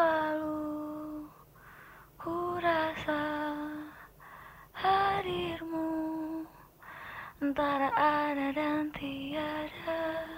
selalu ku rasa hadirmu. Antara ada dan tiada.